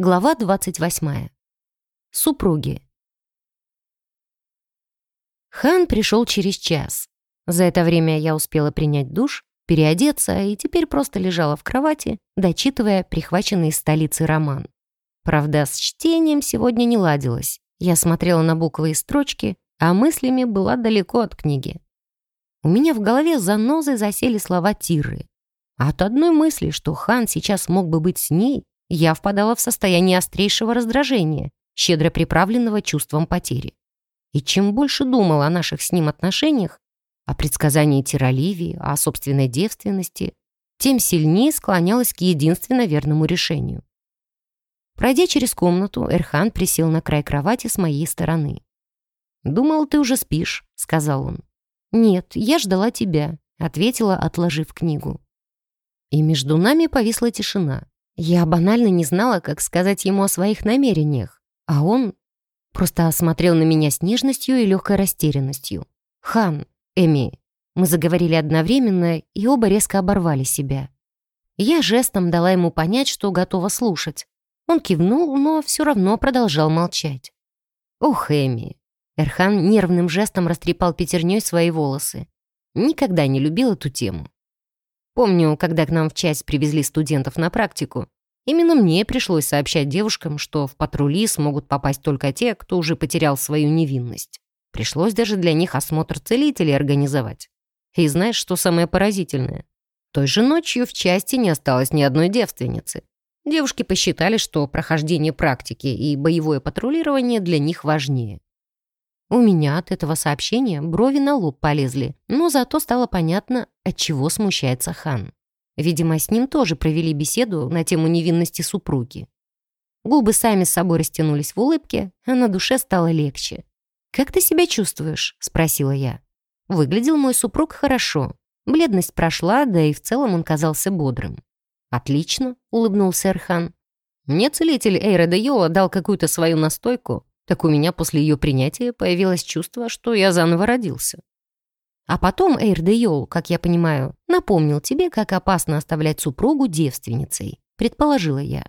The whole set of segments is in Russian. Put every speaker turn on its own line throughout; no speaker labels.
Глава 28. Супруги. Хан пришел через час. За это время я успела принять душ, переодеться и теперь просто лежала в кровати, дочитывая прихваченный из столицы роман. Правда, с чтением сегодня не ладилось. Я смотрела на буквы и строчки, а мыслями была далеко от книги. У меня в голове занозой засели слова Тиры. От одной мысли, что хан сейчас мог бы быть с ней, я впадала в состояние острейшего раздражения, щедро приправленного чувством потери. И чем больше думала о наших с ним отношениях, о предсказании Тироливии, о собственной девственности, тем сильнее склонялась к единственно верному решению. Пройдя через комнату, Эрхан присел на край кровати с моей стороны. «Думал, ты уже спишь», — сказал он. «Нет, я ждала тебя», — ответила, отложив книгу. И между нами повисла тишина. Я банально не знала, как сказать ему о своих намерениях, а он просто осмотрел на меня с нежностью и легкой растерянностью. «Хан, Эми», мы заговорили одновременно и оба резко оборвали себя. Я жестом дала ему понять, что готова слушать. Он кивнул, но все равно продолжал молчать. «Ох, Эми, Эрхан нервным жестом растрепал пятерней свои волосы. Никогда не любил эту тему. Помню, когда к нам в часть привезли студентов на практику, именно мне пришлось сообщать девушкам, что в патрули смогут попасть только те, кто уже потерял свою невинность. Пришлось даже для них осмотр целителей организовать. И знаешь, что самое поразительное? Той же ночью в части не осталось ни одной девственницы. Девушки посчитали, что прохождение практики и боевое патрулирование для них важнее. У меня от этого сообщения брови на лоб полезли, но зато стало понятно, от чего смущается хан. Видимо, с ним тоже провели беседу на тему невинности супруги. Губы сами с собой растянулись в улыбке, а на душе стало легче. «Как ты себя чувствуешь?» — спросила я. Выглядел мой супруг хорошо. Бледность прошла, да и в целом он казался бодрым. «Отлично», — улыбнулся Эрхан. «Мне целитель Эйра де Йола дал какую-то свою настойку, так у меня после ее принятия появилось чувство, что я заново родился. А потом Эйр де Йол, как я понимаю, напомнил тебе, как опасно оставлять супругу девственницей, предположила я.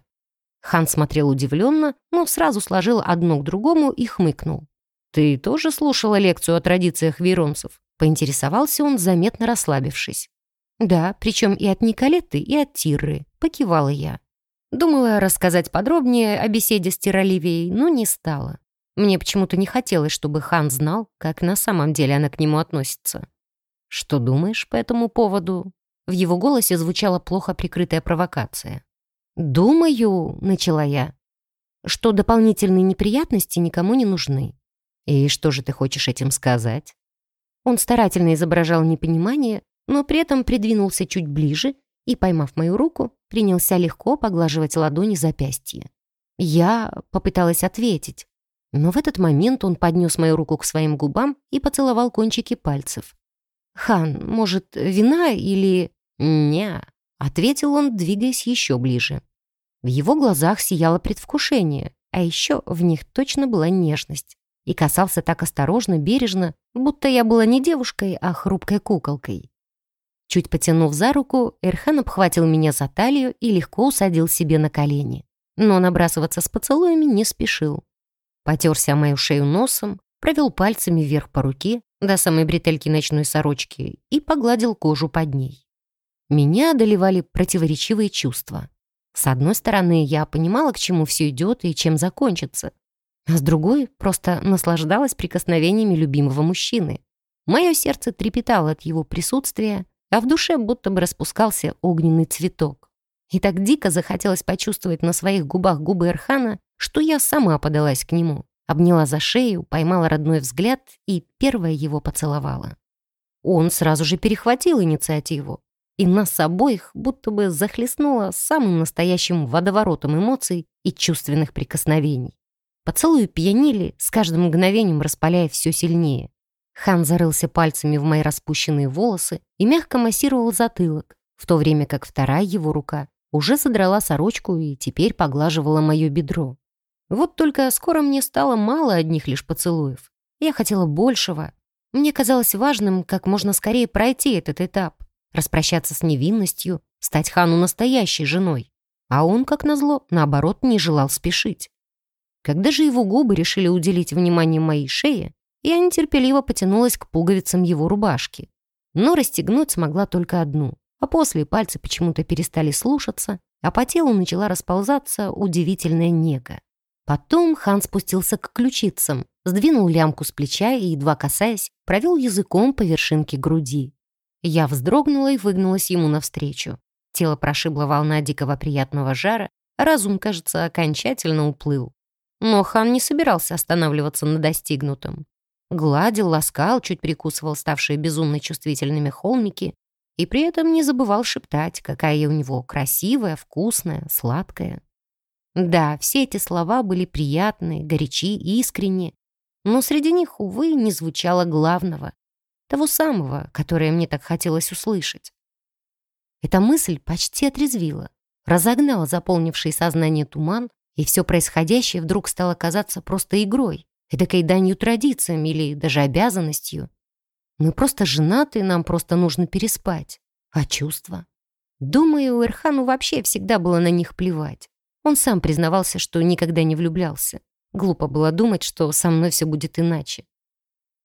Хан смотрел удивленно, но сразу сложил одно к другому и хмыкнул. «Ты тоже слушала лекцию о традициях вейронцев?» Поинтересовался он, заметно расслабившись. «Да, причем и от Николетты, и от Тиры», — покивала я. Думала рассказать подробнее о беседе с Тироливией, но не стала. Мне почему-то не хотелось, чтобы хан знал, как на самом деле она к нему относится. «Что думаешь по этому поводу?» В его голосе звучала плохо прикрытая провокация. «Думаю», — начала я, «что дополнительные неприятности никому не нужны». «И что же ты хочешь этим сказать?» Он старательно изображал непонимание, но при этом придвинулся чуть ближе и, поймав мою руку, принялся легко поглаживать ладони запястья. Я попыталась ответить, но в этот момент он поднес мою руку к своим губам и поцеловал кончики пальцев. «Хан, может, вина или...» «Не», — ответил он, двигаясь еще ближе. В его глазах сияло предвкушение, а еще в них точно была нежность. И касался так осторожно, бережно, будто я была не девушкой, а хрупкой куколкой. Чуть потянув за руку, Эрхан обхватил меня за талию и легко усадил себе на колени. Но набрасываться с поцелуями не спешил. Потерся мою шею носом, провел пальцами вверх по руке до самой бретельки ночной сорочки и погладил кожу под ней. Меня одолевали противоречивые чувства. С одной стороны, я понимала, к чему все идет и чем закончится. А с другой, просто наслаждалась прикосновениями любимого мужчины. Мое сердце трепетало от его присутствия, а в душе будто бы распускался огненный цветок. И так дико захотелось почувствовать на своих губах губы Эрхана, что я сама подалась к нему, обняла за шею, поймала родной взгляд и первая его поцеловала. Он сразу же перехватил инициативу, и нас обоих будто бы захлестнуло самым настоящим водоворотом эмоций и чувственных прикосновений. Поцелуи пьянили, с каждым мгновением распаляя все сильнее. Хан зарылся пальцами в мои распущенные волосы и мягко массировал затылок, в то время как вторая его рука уже задрала сорочку и теперь поглаживала мое бедро. Вот только скоро мне стало мало одних лишь поцелуев. Я хотела большего. Мне казалось важным как можно скорее пройти этот этап, распрощаться с невинностью, стать хану настоящей женой. А он, как назло, наоборот, не желал спешить. Когда же его губы решили уделить внимание моей шее, я нетерпеливо потянулась к пуговицам его рубашки. Но расстегнуть смогла только одну, а после пальцы почему-то перестали слушаться, а по телу начала расползаться удивительная нега. Потом хан спустился к ключицам, сдвинул лямку с плеча и, едва касаясь, провел языком по вершинке груди. Я вздрогнула и выгнулась ему навстречу. Тело прошибло волна дикого приятного жара, разум, кажется, окончательно уплыл. Но хан не собирался останавливаться на достигнутом. Гладил, ласкал, чуть прикусывал ставшие безумно чувствительными холмики и при этом не забывал шептать, какая у него красивая, вкусная, сладкая. Да, все эти слова были приятные, горячи, искренние, но среди них, увы, не звучало главного, того самого, которое мне так хотелось услышать. Эта мысль почти отрезвила, разогнала заполнивший сознание туман, и все происходящее вдруг стало казаться просто игрой, эдакой данью традициям или даже обязанностью. Мы просто женаты, нам просто нужно переспать. А чувства? Думаю, у Эрхану вообще всегда было на них плевать. Он сам признавался, что никогда не влюблялся. Глупо было думать, что со мной все будет иначе.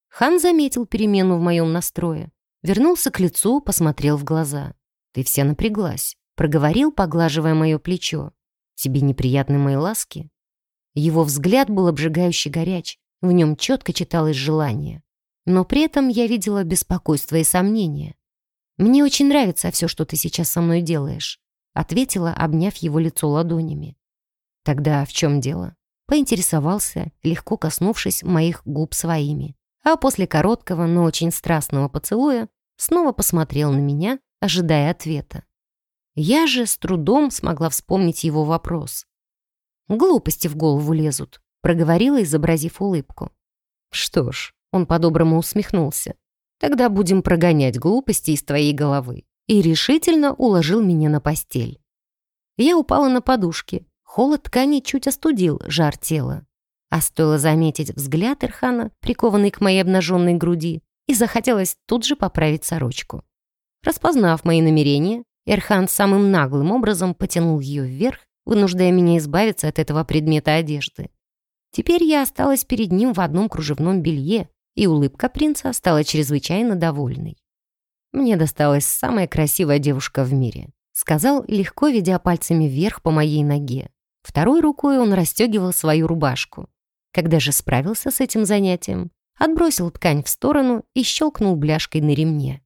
Хан заметил перемену в моем настрое. Вернулся к лицу, посмотрел в глаза. «Ты вся напряглась», — проговорил, поглаживая мое плечо. «Тебе неприятны мои ласки?» Его взгляд был обжигающе горяч, в нем четко читалось желание. Но при этом я видела беспокойство и сомнения. «Мне очень нравится все, что ты сейчас со мной делаешь», ответила, обняв его лицо ладонями. «Тогда в чем дело?» Поинтересовался, легко коснувшись моих губ своими. А после короткого, но очень страстного поцелуя снова посмотрел на меня, ожидая ответа. Я же с трудом смогла вспомнить его вопрос. Глупости в голову лезут», — проговорила, изобразив улыбку. «Что ж», — он по-доброму усмехнулся, «тогда будем прогонять глупости из твоей головы» и решительно уложил меня на постель. Я упала на подушки, холод ткани чуть остудил жар тела. А стоило заметить взгляд Ирхана, прикованный к моей обнаженной груди, и захотелось тут же поправить сорочку. Распознав мои намерения, Эрхан самым наглым образом потянул ее вверх вынуждая меня избавиться от этого предмета одежды. Теперь я осталась перед ним в одном кружевном белье, и улыбка принца стала чрезвычайно довольной. «Мне досталась самая красивая девушка в мире», сказал, легко ведя пальцами вверх по моей ноге. Второй рукой он расстегивал свою рубашку. Когда же справился с этим занятием, отбросил ткань в сторону и щелкнул бляшкой на ремне.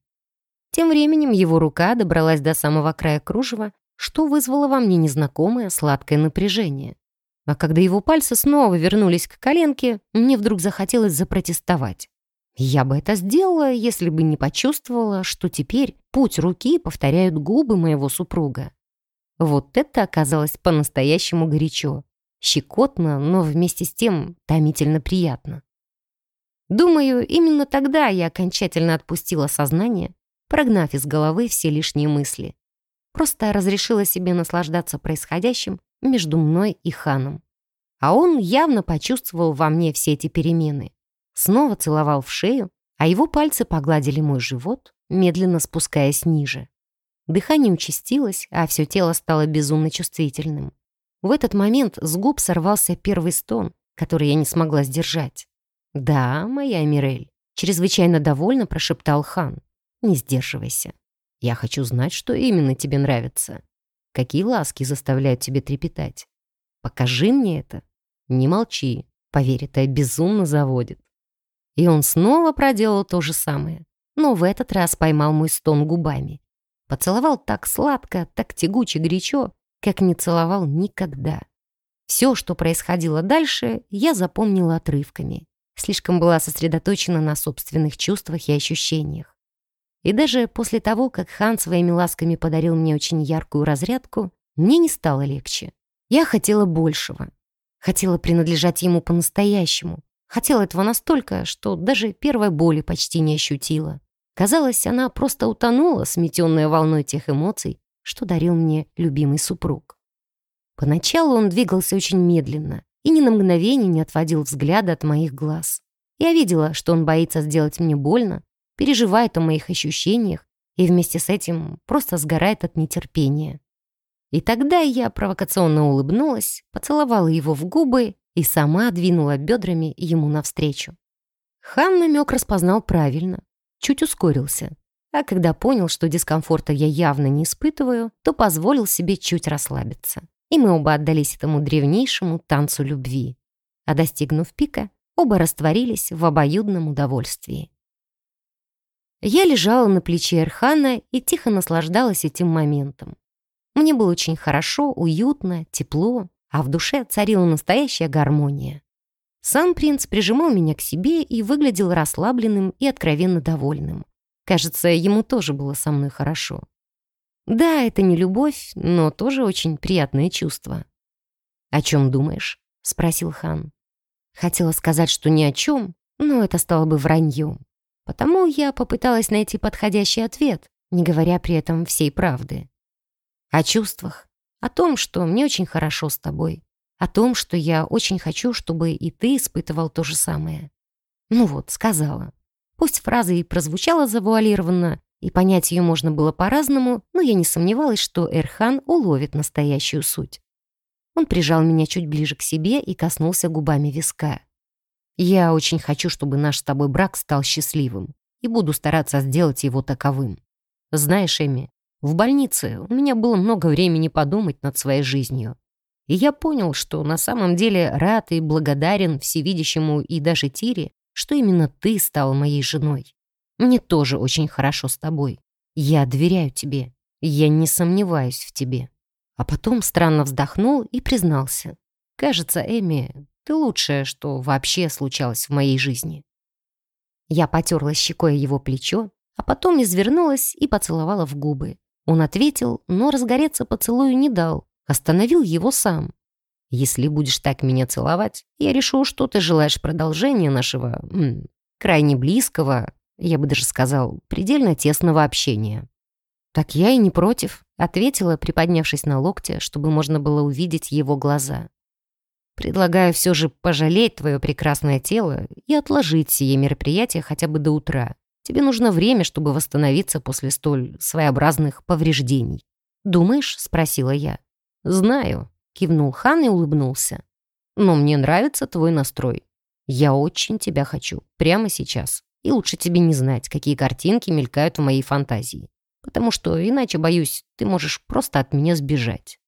Тем временем его рука добралась до самого края кружева что вызвало во мне незнакомое сладкое напряжение. А когда его пальцы снова вернулись к коленке, мне вдруг захотелось запротестовать. Я бы это сделала, если бы не почувствовала, что теперь путь руки повторяют губы моего супруга. Вот это оказалось по-настоящему горячо. Щекотно, но вместе с тем томительно приятно. Думаю, именно тогда я окончательно отпустила сознание, прогнав из головы все лишние мысли. Просто разрешила себе наслаждаться происходящим между мной и ханом. А он явно почувствовал во мне все эти перемены. Снова целовал в шею, а его пальцы погладили мой живот, медленно спускаясь ниже. Дыхание участилось, а все тело стало безумно чувствительным. В этот момент с губ сорвался первый стон, который я не смогла сдержать. «Да, моя Мирель», — чрезвычайно довольно прошептал хан. «Не сдерживайся. Я хочу знать, что именно тебе нравится. Какие ласки заставляют тебя трепетать? Покажи мне это. Не молчи. Поверь, это безумно заводит. И он снова проделал то же самое, но в этот раз поймал мой стон губами. Поцеловал так сладко, так тягуче горячо, как не целовал никогда. Все, что происходило дальше, я запомнила отрывками. Слишком была сосредоточена на собственных чувствах и ощущениях. И даже после того, как Хан своими ласками подарил мне очень яркую разрядку, мне не стало легче. Я хотела большего. Хотела принадлежать ему по-настоящему. Хотела этого настолько, что даже первой боли почти не ощутила. Казалось, она просто утонула, сметенная волной тех эмоций, что дарил мне любимый супруг. Поначалу он двигался очень медленно и ни на мгновение не отводил взгляда от моих глаз. Я видела, что он боится сделать мне больно, переживает о моих ощущениях и вместе с этим просто сгорает от нетерпения. И тогда я провокационно улыбнулась, поцеловала его в губы и сама двинула бедрами ему навстречу. Хан намек распознал правильно, чуть ускорился. А когда понял, что дискомфорта я явно не испытываю, то позволил себе чуть расслабиться. И мы оба отдались этому древнейшему танцу любви. А достигнув пика, оба растворились в обоюдном удовольствии. Я лежала на плече Эрхана и тихо наслаждалась этим моментом. Мне было очень хорошо, уютно, тепло, а в душе царила настоящая гармония. Сам принц прижимал меня к себе и выглядел расслабленным и откровенно довольным. Кажется, ему тоже было со мной хорошо. Да, это не любовь, но тоже очень приятное чувство. «О чем думаешь?» — спросил хан. Хотела сказать, что ни о чем, но это стало бы враньем. Потому я попыталась найти подходящий ответ, не говоря при этом всей правды. О чувствах, о том, что мне очень хорошо с тобой, о том, что я очень хочу, чтобы и ты испытывал то же самое. Ну вот, сказала. Пусть фраза и прозвучала завуалированно, и понять ее можно было по-разному, но я не сомневалась, что Эрхан уловит настоящую суть. Он прижал меня чуть ближе к себе и коснулся губами виска. Я очень хочу, чтобы наш с тобой брак стал счастливым, и буду стараться сделать его таковым. Знаешь, Эми, в больнице у меня было много времени подумать над своей жизнью. И я понял, что на самом деле рад и благодарен всевидящему и даже Тире, что именно ты стала моей женой. Мне тоже очень хорошо с тобой. Я доверяю тебе. Я не сомневаюсь в тебе». А потом странно вздохнул и признался. «Кажется, Эми, ты лучшее, что вообще случалось в моей жизни». Я потерла щекой его плечо, а потом извернулась и поцеловала в губы. Он ответил, но разгореться поцелую не дал, остановил его сам. «Если будешь так меня целовать, я решу, что ты желаешь продолжения нашего м, крайне близкого, я бы даже сказал, предельно тесного общения». «Так я и не против», — ответила, приподнявшись на локте, чтобы можно было увидеть его глаза. Предлагаю все же пожалеть твое прекрасное тело и отложить сие мероприятие хотя бы до утра. Тебе нужно время, чтобы восстановиться после столь своеобразных повреждений. «Думаешь?» — спросила я. «Знаю», — кивнул хан и улыбнулся. «Но мне нравится твой настрой. Я очень тебя хочу. Прямо сейчас. И лучше тебе не знать, какие картинки мелькают в моей фантазии. Потому что, иначе, боюсь, ты можешь просто от меня сбежать».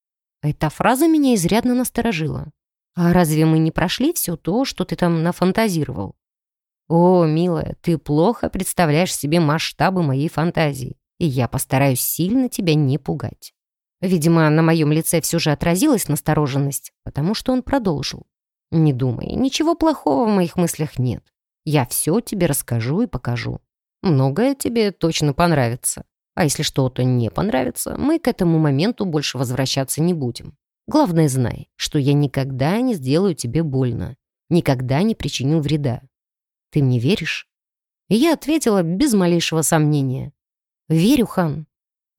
Эта фраза меня изрядно насторожила. «А разве мы не прошли все то, что ты там нафантазировал?» «О, милая, ты плохо представляешь себе масштабы моей фантазии, и я постараюсь сильно тебя не пугать». Видимо, на моем лице все же отразилась настороженность, потому что он продолжил. «Не думай, ничего плохого в моих мыслях нет. Я все тебе расскажу и покажу. Многое тебе точно понравится. А если что-то не понравится, мы к этому моменту больше возвращаться не будем. Главное, знай, что я никогда не сделаю тебе больно, никогда не причиню вреда. Ты мне веришь?» И я ответила без малейшего сомнения. «Верю, хан».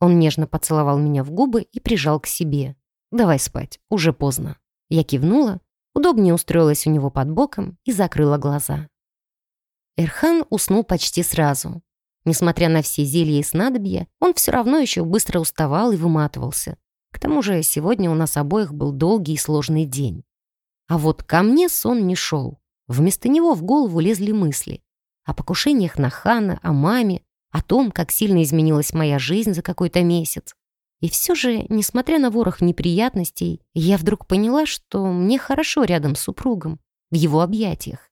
Он нежно поцеловал меня в губы и прижал к себе. «Давай спать, уже поздно». Я кивнула, удобнее устроилась у него под боком и закрыла глаза. Эрхан уснул почти сразу. Несмотря на все зелья и снадобья, он все равно еще быстро уставал и выматывался. К тому же сегодня у нас обоих был долгий и сложный день. А вот ко мне сон не шел. Вместо него в голову лезли мысли. О покушениях на Хана, о маме, о том, как сильно изменилась моя жизнь за какой-то месяц. И все же, несмотря на ворох неприятностей, я вдруг поняла, что мне хорошо рядом с супругом, в его объятиях.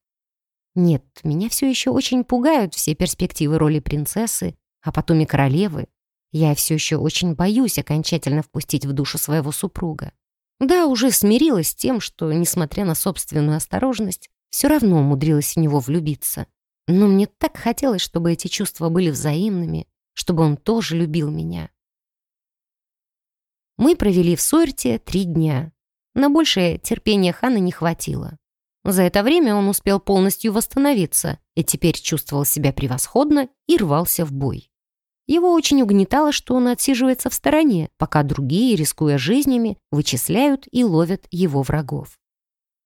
Нет, меня все еще очень пугают все перспективы роли принцессы, а потом и королевы, я все еще очень боюсь окончательно впустить в душу своего супруга. Да, уже смирилась с тем, что, несмотря на собственную осторожность, все равно умудрилась в него влюбиться. Но мне так хотелось, чтобы эти чувства были взаимными, чтобы он тоже любил меня. Мы провели в Сорте три дня. На большее терпения Хана не хватило. За это время он успел полностью восстановиться и теперь чувствовал себя превосходно и рвался в бой. Его очень угнетало, что он отсиживается в стороне, пока другие, рискуя жизнями, вычисляют и ловят его врагов.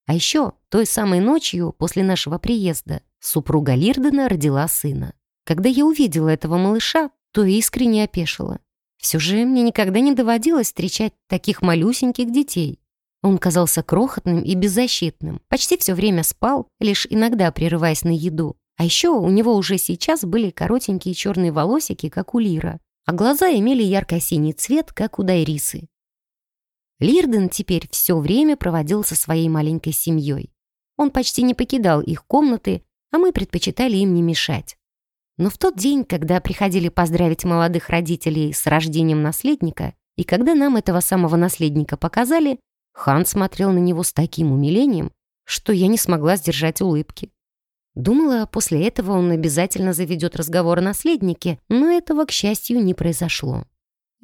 А еще той самой ночью после нашего приезда супруга Лирдена родила сына. Когда я увидела этого малыша, то искренне опешила. Все же мне никогда не доводилось встречать таких малюсеньких детей. Он казался крохотным и беззащитным, почти все время спал, лишь иногда прерываясь на еду. А еще у него уже сейчас были коротенькие черные волосики, как у Лира, а глаза имели ярко-синий цвет, как у Дайрисы. Лирден теперь все время проводил со своей маленькой семьей. Он почти не покидал их комнаты, а мы предпочитали им не мешать. Но в тот день, когда приходили поздравить молодых родителей с рождением наследника, и когда нам этого самого наследника показали, Хан смотрел на него с таким умилением, что я не смогла сдержать улыбки. Думала, после этого он обязательно заведет разговор о наследнике, но этого, к счастью, не произошло.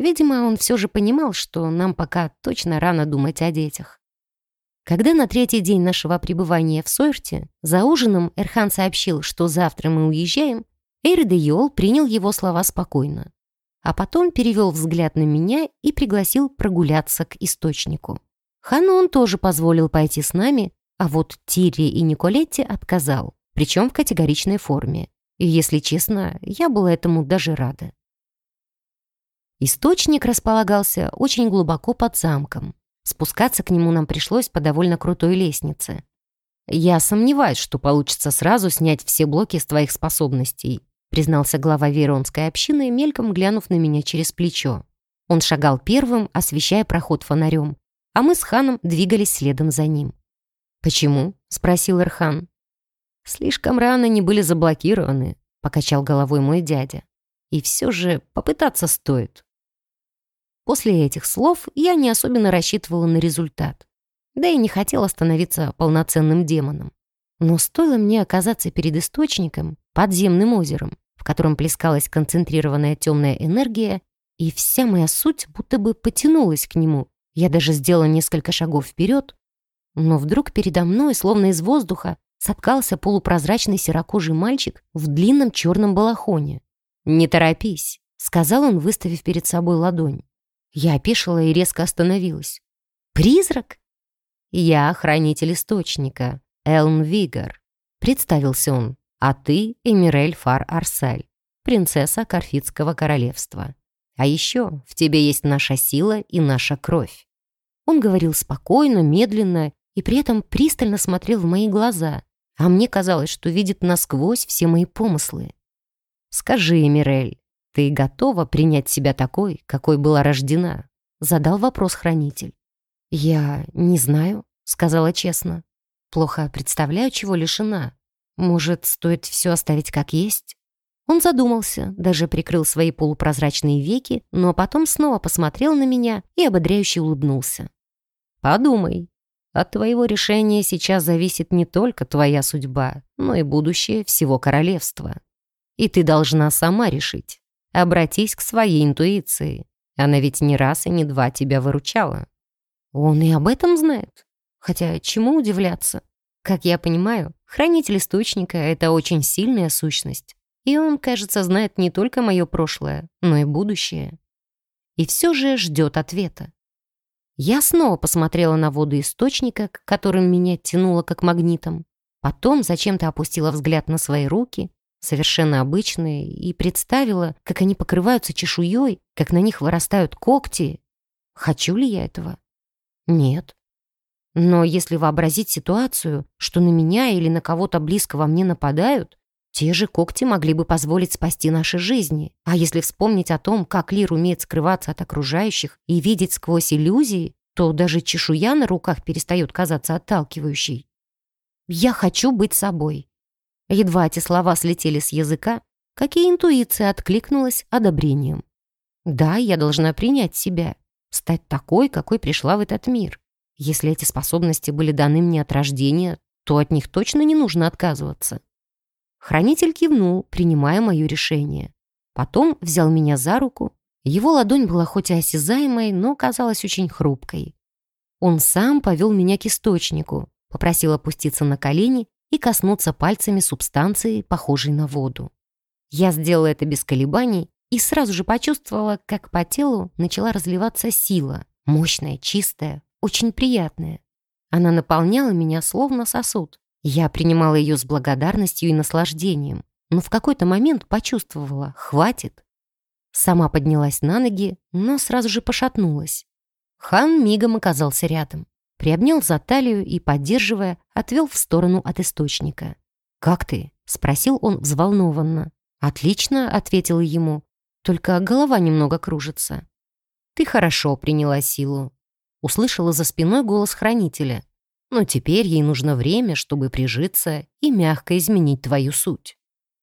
Видимо, он все же понимал, что нам пока точно рано думать о детях. Когда на третий день нашего пребывания в Сойрте за ужином Эрхан сообщил, что завтра мы уезжаем, Эйр Йол принял его слова спокойно, а потом перевел взгляд на меня и пригласил прогуляться к источнику. Хану он тоже позволил пойти с нами, а вот Тири и Николетте отказал, причем в категоричной форме. И, если честно, я была этому даже рада. Источник располагался очень глубоко под замком. Спускаться к нему нам пришлось по довольно крутой лестнице. Я сомневаюсь, что получится сразу снять все блоки с твоих способностей, признался глава Веронской общины, мельком глянув на меня через плечо. Он шагал первым, освещая проход фонарем, а мы с ханом двигались следом за ним. «Почему?» — спросил Эрхан. «Слишком рано не были заблокированы», — покачал головой мой дядя. «И все же попытаться стоит». После этих слов я не особенно рассчитывала на результат. Да и не хотела становиться полноценным демоном. Но стоило мне оказаться перед источником, подземным озером, в котором плескалась концентрированная темная энергия, и вся моя суть будто бы потянулась к нему. Я даже сделала несколько шагов вперед, но вдруг передо мной, словно из воздуха, соткался полупрозрачный серокожий мальчик в длинном черном балахоне. «Не торопись», — сказал он, выставив перед собой ладонь. Я опешила и резко остановилась. «Призрак?» «Я хранитель источника, Элм Вигар», — представился он. «А ты Эмирель Фар Арсель, принцесса Карфитского королевства. А еще в тебе есть наша сила и наша кровь». Он говорил спокойно, медленно и при этом пристально смотрел в мои глаза, а мне казалось, что видит насквозь все мои помыслы. «Скажи, Эмирель, ты готова принять себя такой, какой была рождена?» Задал вопрос хранитель. «Я не знаю», — сказала честно. «Плохо представляю, чего лишена. Может, стоит все оставить как есть?» Он задумался, даже прикрыл свои полупрозрачные веки, но потом снова посмотрел на меня и ободряюще улыбнулся. «Подумай. От твоего решения сейчас зависит не только твоя судьба, но и будущее всего королевства. И ты должна сама решить. Обратись к своей интуиции. Она ведь не раз и не два тебя выручала. Он и об этом знает. Хотя чему удивляться? Как я понимаю, хранитель источника — это очень сильная сущность. И он, кажется, знает не только мое прошлое, но и будущее. И все же ждет ответа. Я снова посмотрела на воду источника, к которым меня тянуло как магнитом. Потом зачем-то опустила взгляд на свои руки, совершенно обычные, и представила, как они покрываются чешуей, как на них вырастают когти. Хочу ли я этого? Нет. Но если вообразить ситуацию, что на меня или на кого-то близкого мне нападают, те же когти могли бы позволить спасти наши жизни. А если вспомнить о том, как Лир умеет скрываться от окружающих и видеть сквозь иллюзии, то даже чешуя на руках перестает казаться отталкивающей. «Я хочу быть собой». Едва эти слова слетели с языка, как и интуиция откликнулась одобрением. «Да, я должна принять себя, стать такой, какой пришла в этот мир. Если эти способности были даны мне от рождения, то от них точно не нужно отказываться». Хранитель кивнул, принимая мое решение. Потом взял меня за руку. Его ладонь была хоть и осязаемой, но казалась очень хрупкой. Он сам повел меня к источнику, попросил опуститься на колени и коснуться пальцами субстанции, похожей на воду. Я сделала это без колебаний и сразу же почувствовала, как по телу начала разливаться сила, мощная, чистая, очень приятная. Она наполняла меня словно сосуд. Я принимала ее с благодарностью и наслаждением, но в какой-то момент почувствовала «хватит». Сама поднялась на ноги, но сразу же пошатнулась. Хан мигом оказался рядом. Приобнял за талию и, поддерживая, отвел в сторону от источника. «Как ты?» — спросил он взволнованно. «Отлично», — ответила ему. «Только голова немного кружится». «Ты хорошо приняла силу», — услышала за спиной голос хранителя. «Но теперь ей нужно время, чтобы прижиться и мягко изменить твою суть».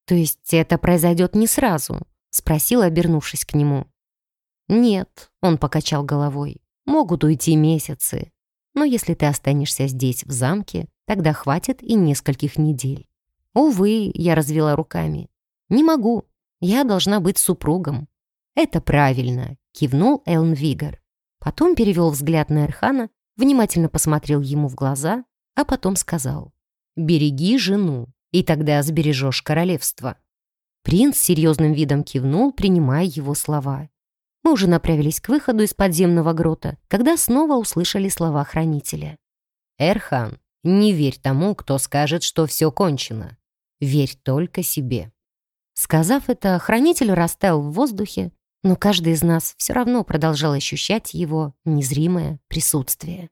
«То есть это произойдет не сразу?» — спросила, обернувшись к нему. «Нет», — он покачал головой. «Могут уйти месяцы. Но если ты останешься здесь, в замке, тогда хватит и нескольких недель». «Увы», — я развела руками. «Не могу. Я должна быть супругом». «Это правильно», — кивнул Элн Вигар. Потом перевел взгляд на Эрхана, внимательно посмотрел ему в глаза, а потом сказал. «Береги жену, и тогда сбережешь королевство». Принц серьезным видом кивнул, принимая его слова. Мы уже направились к выходу из подземного грота, когда снова услышали слова хранителя. «Эрхан, не верь тому, кто скажет, что все кончено. Верь только себе». Сказав это, хранитель растаял в воздухе, но каждый из нас все равно продолжал ощущать его незримое присутствие.